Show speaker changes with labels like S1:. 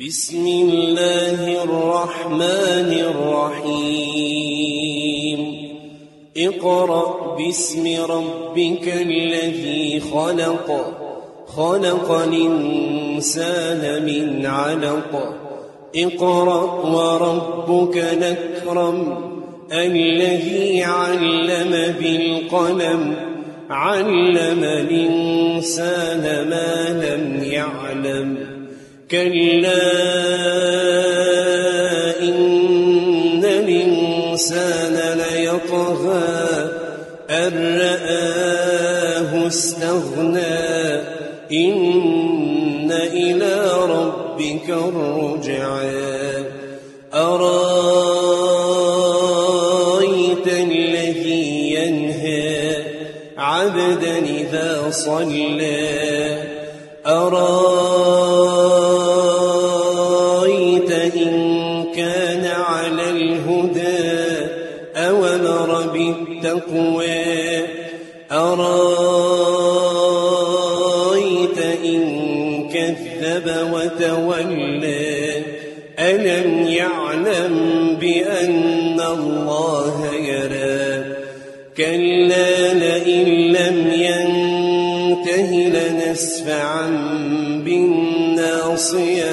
S1: بسم الله الرحمن الرحيم. اقرأ باسم ربك الذي خلق. خلق الإنسان من علق. اقرأ وربك الأكرم الذي علم بالقلم. علم الإنسان ما لم يعلم. كلا إن الإنسان ليطغى أن رآه استغنى. إن إلى ربك الرجعى. أرأيت الذي ينهى عبدا إذا صلى؟ أرأيت على الهدى أومر بالتقوى؟ أرأيت إن كذب وتولى؟ ألم يعلم بأن الله يرى؟ كلا لئن لم ينته لنسفعا بالناصية.